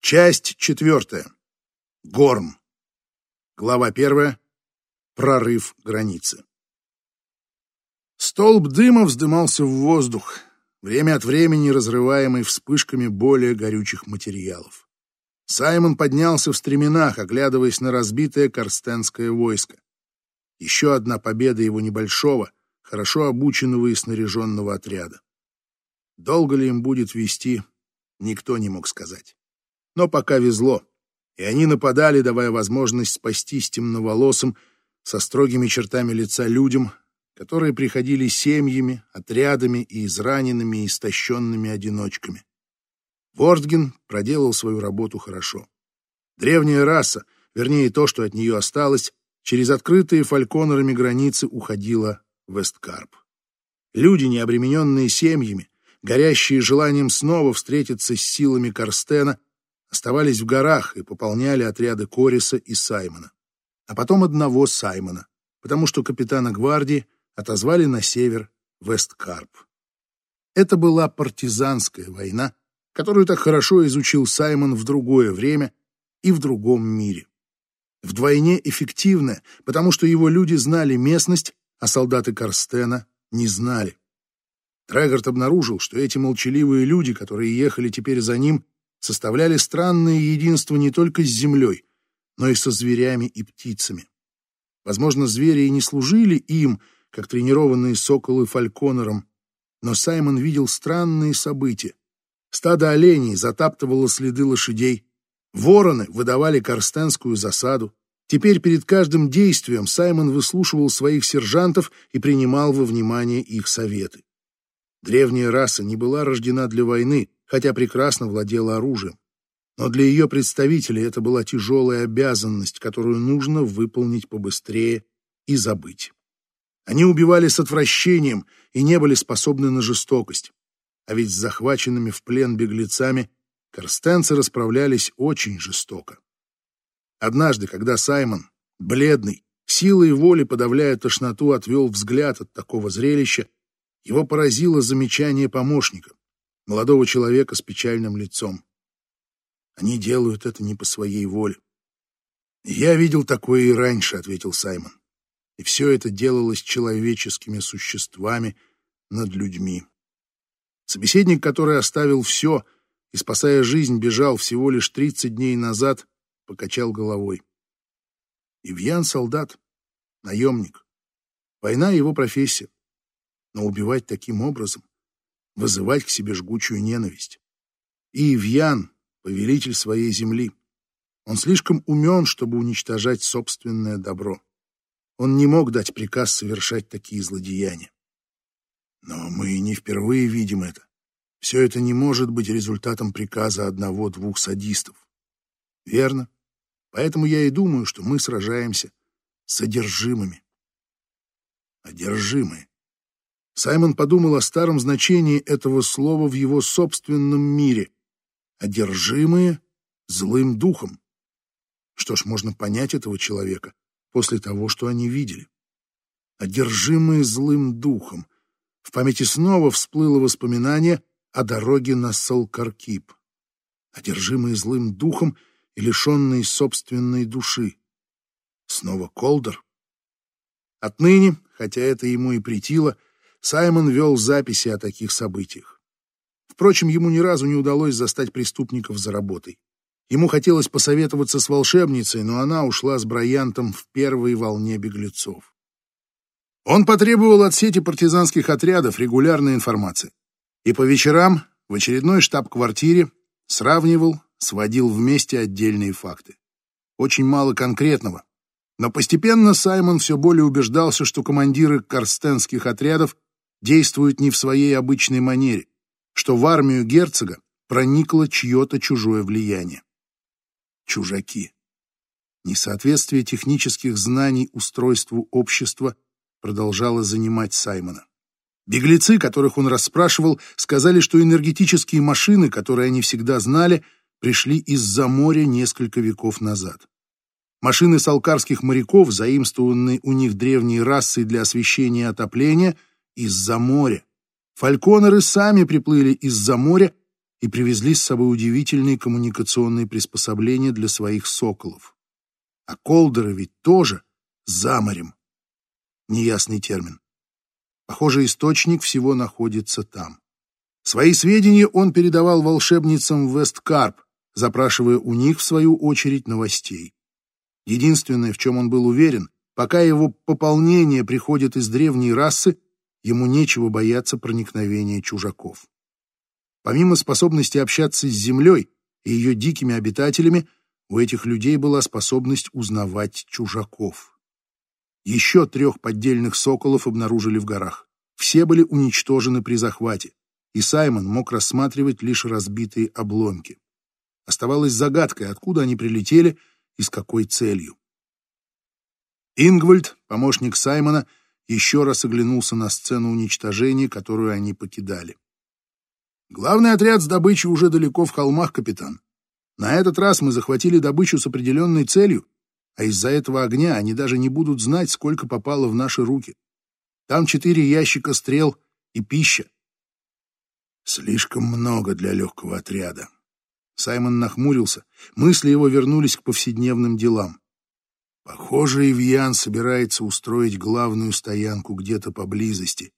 Часть четвертая. Горм. Глава первая. Прорыв границы. Столб дыма вздымался в воздух, время от времени разрываемый вспышками более горючих материалов. Саймон поднялся в стременах, оглядываясь на разбитое корстенское войско. Еще одна победа его небольшого, хорошо обученного и снаряженного отряда. Долго ли им будет вести, никто не мог сказать. Но пока везло, и они нападали, давая возможность спастись темноволосым, со строгими чертами лица людям, которые приходили семьями, отрядами и израненными и истощенными одиночками. Вордген проделал свою работу хорошо. Древняя раса, вернее то, что от нее осталось, через открытые фальконерами границы уходила в Весткарп. Люди, не обремененные семьями, горящие желанием снова встретиться с силами Карстена, оставались в горах и пополняли отряды Кориса и Саймона. А потом одного Саймона, потому что капитана гвардии отозвали на север Весткарп. Это была партизанская война, которую так хорошо изучил Саймон в другое время и в другом мире. Вдвойне эффективная, потому что его люди знали местность, а солдаты Карстена не знали. Трегард обнаружил, что эти молчаливые люди, которые ехали теперь за ним, составляли странное единство не только с землей, но и со зверями и птицами. Возможно, звери и не служили им, как тренированные соколы фальконером, но Саймон видел странные события. Стадо оленей затаптывало следы лошадей, вороны выдавали корстенскую засаду. Теперь перед каждым действием Саймон выслушивал своих сержантов и принимал во внимание их советы. Древняя раса не была рождена для войны, хотя прекрасно владела оружием. Но для ее представителей это была тяжелая обязанность, которую нужно выполнить побыстрее и забыть. Они убивали с отвращением и не были способны на жестокость. А ведь с захваченными в плен беглецами корстенцы расправлялись очень жестоко. Однажды, когда Саймон, бледный, силой воли подавляя тошноту, отвел взгляд от такого зрелища, его поразило замечание помощника молодого человека с печальным лицом. Они делают это не по своей воле. «Я видел такое и раньше», — ответил Саймон. «И все это делалось человеческими существами над людьми». Собеседник, который оставил все и, спасая жизнь, бежал всего лишь тридцать дней назад, покачал головой. Ивьян — солдат, наемник. Война — его профессия. Но убивать таким образом вызывать к себе жгучую ненависть. И Ивьян — повелитель своей земли. Он слишком умен, чтобы уничтожать собственное добро. Он не мог дать приказ совершать такие злодеяния. Но мы не впервые видим это. Все это не может быть результатом приказа одного-двух садистов. Верно. Поэтому я и думаю, что мы сражаемся с одержимыми. Одержимые. Саймон подумал о старом значении этого слова в его собственном мире. Одержимые злым духом. Что ж, можно понять этого человека после того, что они видели. Одержимые злым духом. В памяти снова всплыло воспоминание о дороге на Салкаркип. Одержимые злым духом и лишенные собственной души. Снова Колдер. Отныне, хотя это ему и притило, Саймон вел записи о таких событиях. Впрочем, ему ни разу не удалось застать преступников за работой. Ему хотелось посоветоваться с волшебницей, но она ушла с Браянтом в первой волне беглецов. Он потребовал от сети партизанских отрядов регулярной информации. И по вечерам в очередной штаб-квартире сравнивал, сводил вместе отдельные факты. Очень мало конкретного. Но постепенно Саймон все более убеждался, что командиры карстенских отрядов действуют не в своей обычной манере, что в армию герцога проникло чье-то чужое влияние. Чужаки. Несоответствие технических знаний устройству общества продолжало занимать Саймона. Беглецы, которых он расспрашивал, сказали, что энергетические машины, которые они всегда знали, пришли из-за моря несколько веков назад. Машины салкарских моряков, заимствованные у них древней расой для освещения и отопления, из-за моря. Фальконеры сами приплыли из-за моря и привезли с собой удивительные коммуникационные приспособления для своих соколов. А колдеры ведь тоже за морем. Неясный термин. Похоже, источник всего находится там. Свои сведения он передавал волшебницам Весткарп, запрашивая у них, в свою очередь, новостей. Единственное, в чем он был уверен, пока его пополнение приходит из древней расы, ему нечего бояться проникновения чужаков. Помимо способности общаться с Землей и ее дикими обитателями, у этих людей была способность узнавать чужаков. Еще трех поддельных соколов обнаружили в горах. Все были уничтожены при захвате, и Саймон мог рассматривать лишь разбитые обломки. Оставалось загадкой, откуда они прилетели и с какой целью. Ингвальд, помощник Саймона, еще раз оглянулся на сцену уничтожения, которую они покидали. «Главный отряд с добычей уже далеко в холмах, капитан. На этот раз мы захватили добычу с определенной целью, а из-за этого огня они даже не будут знать, сколько попало в наши руки. Там четыре ящика стрел и пища. Слишком много для легкого отряда. Саймон нахмурился, мысли его вернулись к повседневным делам. Похоже, Ивьян собирается устроить главную стоянку где-то поблизости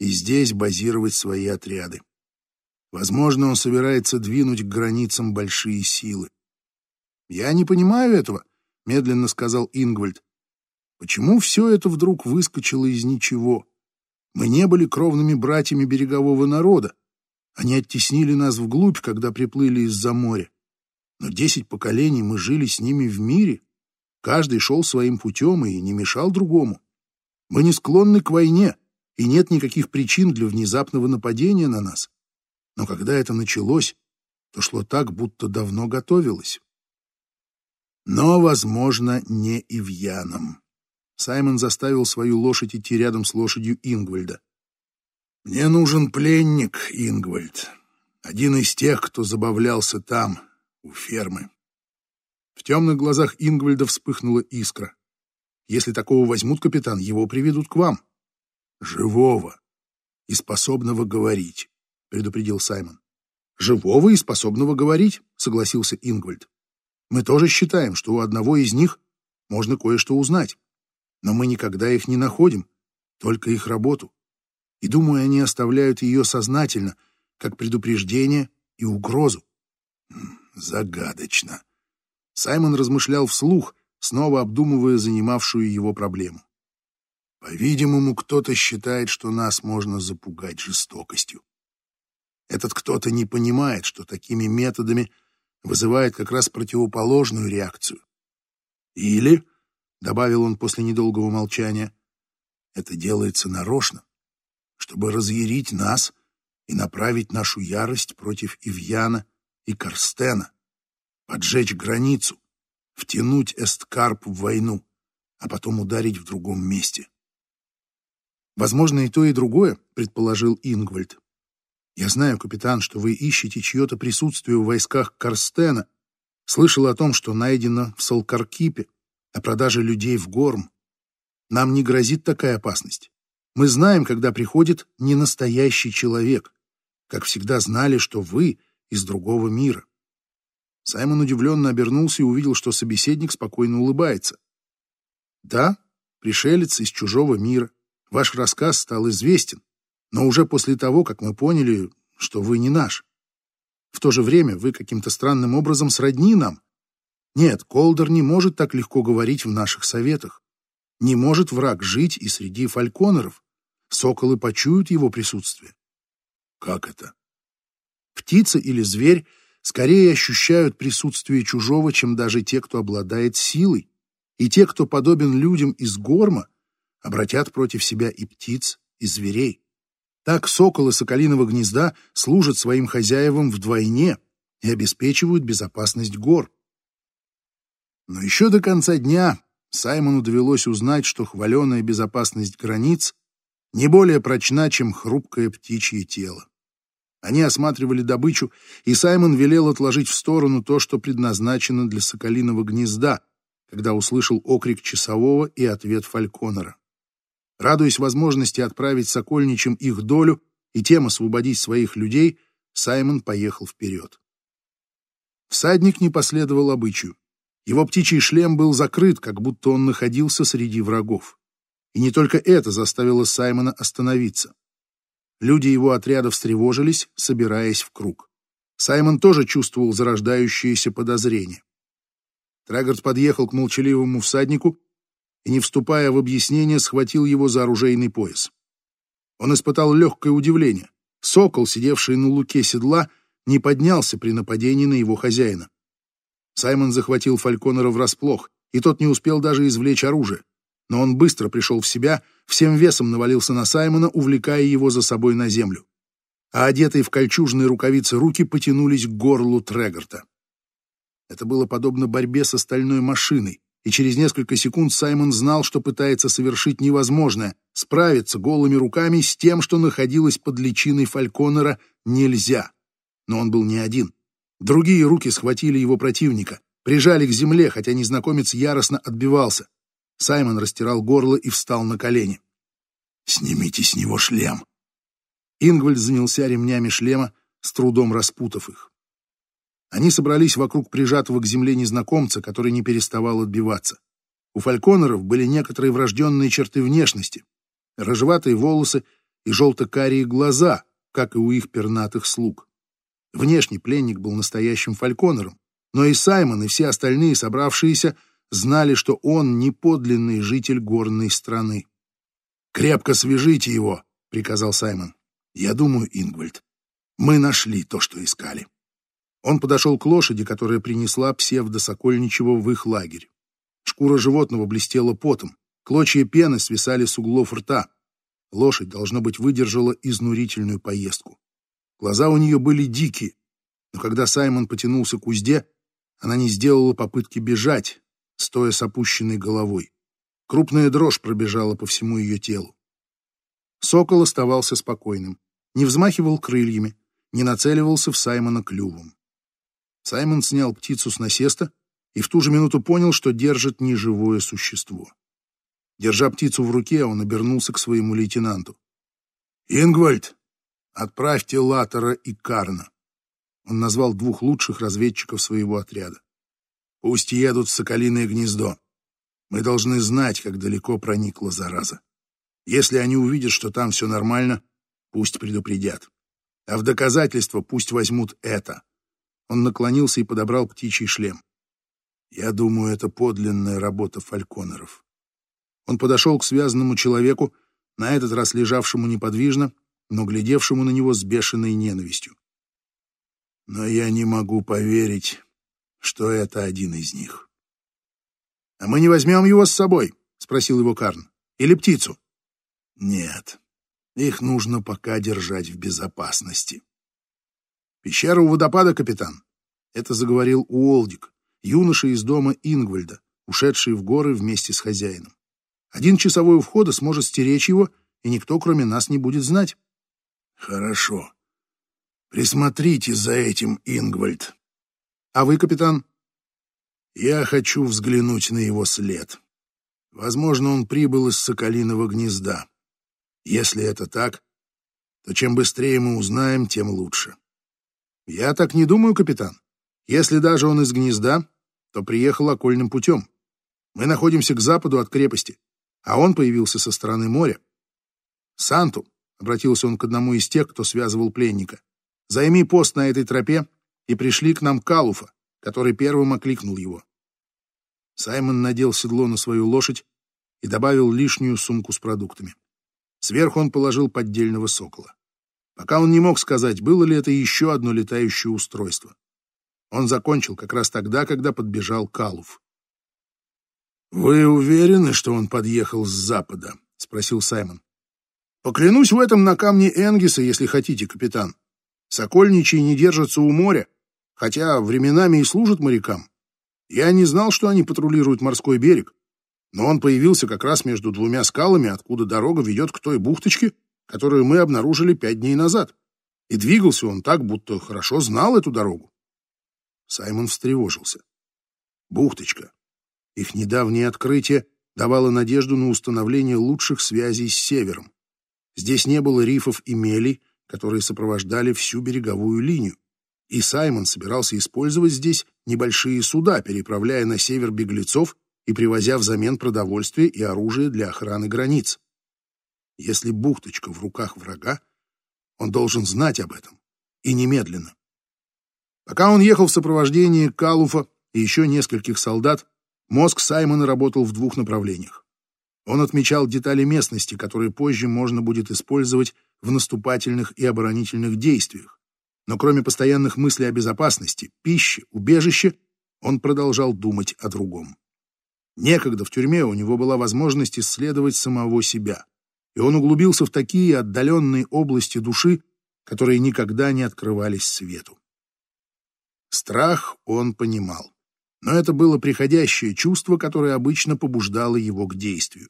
и здесь базировать свои отряды. Возможно, он собирается двинуть к границам большие силы. Я не понимаю этого, медленно сказал Ингвальд. Почему все это вдруг выскочило из ничего? Мы не были кровными братьями берегового народа. Они оттеснили нас вглубь, когда приплыли из-за моря. Но десять поколений мы жили с ними в мире. Каждый шел своим путем и не мешал другому. Мы не склонны к войне, и нет никаких причин для внезапного нападения на нас. Но когда это началось, то шло так, будто давно готовилось но, возможно, не Ивьяном. Саймон заставил свою лошадь идти рядом с лошадью Ингвальда. «Мне нужен пленник, Ингвальд, один из тех, кто забавлялся там, у фермы». В темных глазах Ингвальда вспыхнула искра. «Если такого возьмут, капитан, его приведут к вам». «Живого и способного говорить», — предупредил Саймон. «Живого и способного говорить», — согласился Ингвальд. Мы тоже считаем, что у одного из них можно кое-что узнать. Но мы никогда их не находим, только их работу. И думаю, они оставляют ее сознательно, как предупреждение и угрозу. Загадочно. Саймон размышлял вслух, снова обдумывая занимавшую его проблему. По-видимому, кто-то считает, что нас можно запугать жестокостью. Этот кто-то не понимает, что такими методами – вызывает как раз противоположную реакцию. Или, — добавил он после недолгого молчания, — это делается нарочно, чтобы разъярить нас и направить нашу ярость против Ивьяна и Карстена, поджечь границу, втянуть Эсткарп в войну, а потом ударить в другом месте. Возможно, и то, и другое, предположил Ингвальд. Я знаю, капитан, что вы ищете чье-то присутствие в войсках Карстена. Слышал о том, что найдено в Салкаркипе, о продаже людей в Горм. Нам не грозит такая опасность. Мы знаем, когда приходит ненастоящий человек. Как всегда знали, что вы из другого мира. Саймон удивленно обернулся и увидел, что собеседник спокойно улыбается. Да, пришелец из чужого мира. Ваш рассказ стал известен но уже после того, как мы поняли, что вы не наш. В то же время вы каким-то странным образом сродни нам. Нет, Колдер не может так легко говорить в наших советах. Не может враг жить и среди фальконеров. Соколы почуют его присутствие. Как это? Птица или зверь скорее ощущают присутствие чужого, чем даже те, кто обладает силой. И те, кто подобен людям из горма, обратят против себя и птиц, и зверей. Так соколы соколиного гнезда служат своим хозяевам вдвойне и обеспечивают безопасность гор. Но еще до конца дня Саймону довелось узнать, что хваленая безопасность границ не более прочна, чем хрупкое птичье тело. Они осматривали добычу, и Саймон велел отложить в сторону то, что предназначено для соколиного гнезда, когда услышал окрик часового и ответ фальконера. Радуясь возможности отправить сокольничим их долю и тем освободить своих людей, Саймон поехал вперед. Всадник не последовал обычаю. Его птичий шлем был закрыт, как будто он находился среди врагов. И не только это заставило Саймона остановиться. Люди его отряда встревожились, собираясь в круг. Саймон тоже чувствовал зарождающееся подозрение. Траггард подъехал к молчаливому всаднику и, не вступая в объяснение, схватил его за оружейный пояс. Он испытал легкое удивление. Сокол, сидевший на луке седла, не поднялся при нападении на его хозяина. Саймон захватил Фальконера врасплох, и тот не успел даже извлечь оружие. Но он быстро пришел в себя, всем весом навалился на Саймона, увлекая его за собой на землю. А одетые в кольчужные рукавицы руки потянулись к горлу Трегарта. Это было подобно борьбе с остальной машиной, и через несколько секунд Саймон знал, что пытается совершить невозможное — справиться голыми руками с тем, что находилось под личиной Фальконера, нельзя. Но он был не один. Другие руки схватили его противника, прижали к земле, хотя незнакомец яростно отбивался. Саймон растирал горло и встал на колени. «Снимите с него шлем!» Ингвальд занялся ремнями шлема, с трудом распутав их. Они собрались вокруг прижатого к земле незнакомца, который не переставал отбиваться. У фальконеров были некоторые врожденные черты внешности. Рыжеватые волосы и желто-карие глаза, как и у их пернатых слуг. Внешний пленник был настоящим фальконером, но и Саймон, и все остальные собравшиеся знали, что он не подлинный житель горной страны. «Крепко свяжите его», — приказал Саймон. «Я думаю, Ингвальд, мы нашли то, что искали». Он подошел к лошади, которая принесла псевдосокольничего в их лагерь. Шкура животного блестела потом, клочья пены свисали с углов рта. Лошадь, должно быть, выдержала изнурительную поездку. Глаза у нее были дикие, но когда Саймон потянулся к узде, она не сделала попытки бежать, стоя с опущенной головой. Крупная дрожь пробежала по всему ее телу. Сокол оставался спокойным, не взмахивал крыльями, не нацеливался в Саймона клювом. Саймон снял птицу с насеста и в ту же минуту понял, что держит неживое существо. Держа птицу в руке, он обернулся к своему лейтенанту. «Ингвальд, отправьте Латера и Карна». Он назвал двух лучших разведчиков своего отряда. «Пусть едут в Соколиное гнездо. Мы должны знать, как далеко проникла зараза. Если они увидят, что там все нормально, пусть предупредят. А в доказательство пусть возьмут это. Он наклонился и подобрал птичий шлем. Я думаю, это подлинная работа фальконеров. Он подошел к связанному человеку, на этот раз лежавшему неподвижно, но глядевшему на него с бешеной ненавистью. Но я не могу поверить, что это один из них. — А мы не возьмем его с собой? — спросил его Карн. — Или птицу? — Нет, их нужно пока держать в безопасности. «Пещера у водопада, капитан!» Это заговорил Уолдик, юноша из дома Ингвальда, ушедший в горы вместе с хозяином. Один часовой у входа сможет стеречь его, и никто, кроме нас, не будет знать. Хорошо. Присмотрите за этим, Ингвальд. А вы, капитан? Я хочу взглянуть на его след. Возможно, он прибыл из Соколиного гнезда. Если это так, то чем быстрее мы узнаем, тем лучше. Я так не думаю, капитан. Если даже он из гнезда, то приехал окольным путем. Мы находимся к западу от крепости, а он появился со стороны моря. Санту, обратился он к одному из тех, кто связывал пленника, займи пост на этой тропе и пришли к нам Калуфа, который первым окликнул его. Саймон надел седло на свою лошадь и добавил лишнюю сумку с продуктами. Сверху он положил поддельного сокола. Пока он не мог сказать, было ли это еще одно летающее устройство. Он закончил как раз тогда, когда подбежал Калуф. «Вы уверены, что он подъехал с запада?» — спросил Саймон. «Поклянусь в этом на камне Энгиса, если хотите, капитан. Сокольничьи не держатся у моря, хотя временами и служат морякам. Я не знал, что они патрулируют морской берег, но он появился как раз между двумя скалами, откуда дорога ведет к той бухточке, которую мы обнаружили пять дней назад. И двигался он так, будто хорошо знал эту дорогу. Саймон встревожился. Бухточка. Их недавнее открытие давало надежду на установление лучших связей с севером. Здесь не было рифов и мелей, которые сопровождали всю береговую линию, и Саймон собирался использовать здесь небольшие суда, переправляя на север беглецов и привозя взамен продовольствие и оружие для охраны границ. Если бухточка в руках врага, он должен знать об этом. И немедленно. Пока он ехал в сопровождении Калуфа и еще нескольких солдат, мозг Саймона работал в двух направлениях. Он отмечал детали местности, которые позже можно будет использовать в наступательных и оборонительных действиях. Но кроме постоянных мыслей о безопасности, пище, убежище, он продолжал думать о другом. Некогда в тюрьме у него была возможность исследовать самого себя, и он углубился в такие отдаленные области души, которые никогда не открывались свету. Страх он понимал, но это было приходящее чувство, которое обычно побуждало его к действию.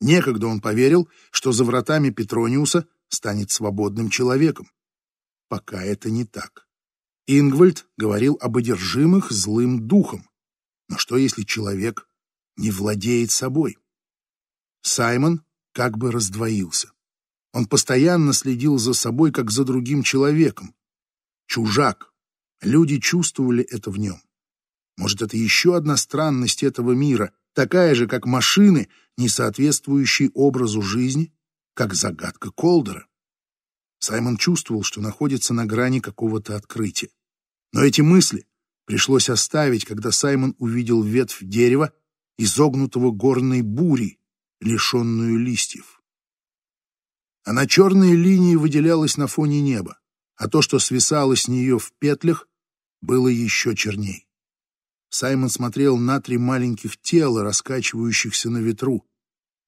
Некогда он поверил, что за вратами Петрониуса станет свободным человеком. Пока это не так. Ингвальд говорил об одержимых злым духом. Но что, если человек не владеет собой? Саймон как бы раздвоился. Он постоянно следил за собой, как за другим человеком. Чужак. Люди чувствовали это в нем. Может, это еще одна странность этого мира, такая же, как машины, не соответствующие образу жизни, как загадка Колдера. Саймон чувствовал, что находится на грани какого-то открытия. Но эти мысли пришлось оставить, когда Саймон увидел ветвь дерева, изогнутого горной бурей, лишенную листьев. Она черной линией выделялась на фоне неба, а то, что свисало с нее в петлях, было еще черней. Саймон смотрел на три маленьких тела, раскачивающихся на ветру,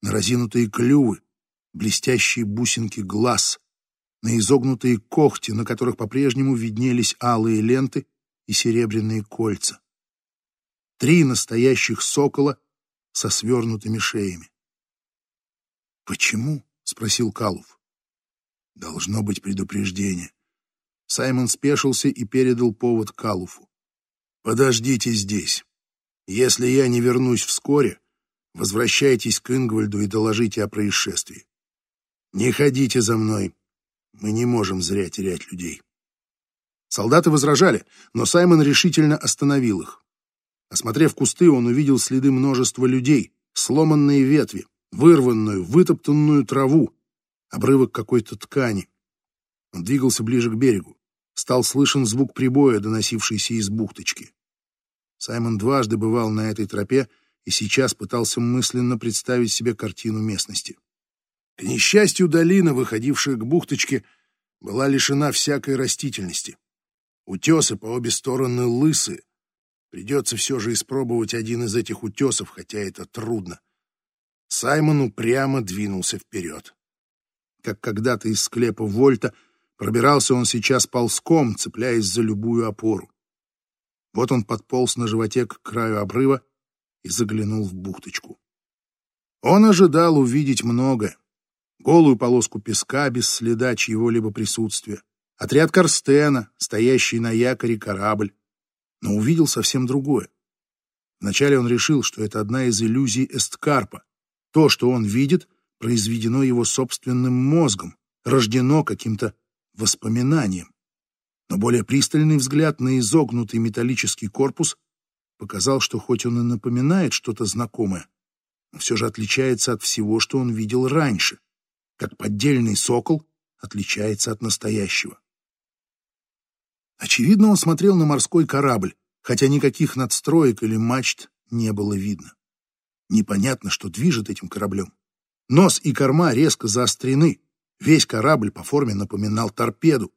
на разинутые клювы, блестящие бусинки глаз, на изогнутые когти, на которых по-прежнему виднелись алые ленты и серебряные кольца. Три настоящих сокола со свернутыми шеями. «Почему?» — спросил Калув. «Должно быть предупреждение». Саймон спешился и передал повод Калуфу. «Подождите здесь. Если я не вернусь вскоре, возвращайтесь к Ингвальду и доложите о происшествии. Не ходите за мной, мы не можем зря терять людей. Солдаты возражали, но Саймон решительно остановил их. Осмотрев кусты, он увидел следы множества людей, сломанные ветви, вырванную, вытоптанную траву, обрывок какой-то ткани. Он двигался ближе к берегу. Стал слышен звук прибоя, доносившийся из бухточки. Саймон дважды бывал на этой тропе и сейчас пытался мысленно представить себе картину местности. К несчастью, долина, выходившая к бухточке, была лишена всякой растительности. Утесы по обе стороны лысы. Придется все же испробовать один из этих утесов, хотя это трудно. Саймон упрямо двинулся вперед. Как когда-то из склепа Вольта, пробирался он сейчас ползком, цепляясь за любую опору. Вот он подполз на животе к краю обрыва и заглянул в бухточку. Он ожидал увидеть многое голую полоску песка без следа чьего-либо присутствия, отряд Карстена, стоящий на якоре корабль, но увидел совсем другое. Вначале он решил, что это одна из иллюзий Эсткарпа. То, что он видит, произведено его собственным мозгом, рождено каким-то воспоминанием. Но более пристальный взгляд на изогнутый металлический корпус показал, что хоть он и напоминает что-то знакомое, но все же отличается от всего, что он видел раньше как поддельный сокол отличается от настоящего. Очевидно, он смотрел на морской корабль, хотя никаких надстроек или мачт не было видно. Непонятно, что движет этим кораблем. Нос и корма резко заострены. Весь корабль по форме напоминал торпеду.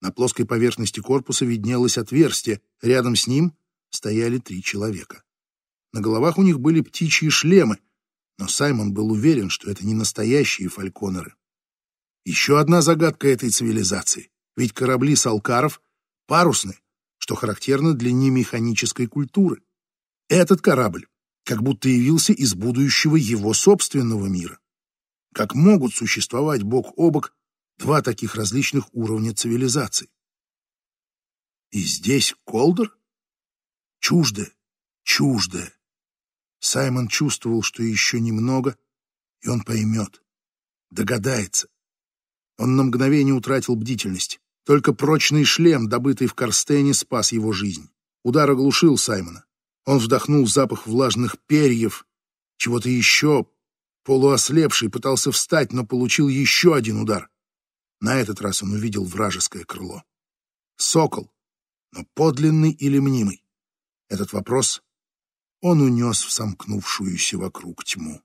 На плоской поверхности корпуса виднелось отверстие. Рядом с ним стояли три человека. На головах у них были птичьи шлемы, но Саймон был уверен, что это не настоящие фальконеры. Еще одна загадка этой цивилизации. Ведь корабли салкаров парусны, что характерно для немеханической культуры. Этот корабль как будто явился из будущего его собственного мира. Как могут существовать бок о бок два таких различных уровня цивилизаций? И здесь Колдер? Чуждое, чуждое, Саймон чувствовал, что еще немного, и он поймет, догадается. Он на мгновение утратил бдительность. Только прочный шлем, добытый в Корстене, спас его жизнь. Удар оглушил Саймона. Он вдохнул запах влажных перьев, чего-то еще. Полуослепший пытался встать, но получил еще один удар. На этот раз он увидел вражеское крыло. Сокол, но подлинный или мнимый? Этот вопрос он унес в сомкнувшуюся вокруг тьму.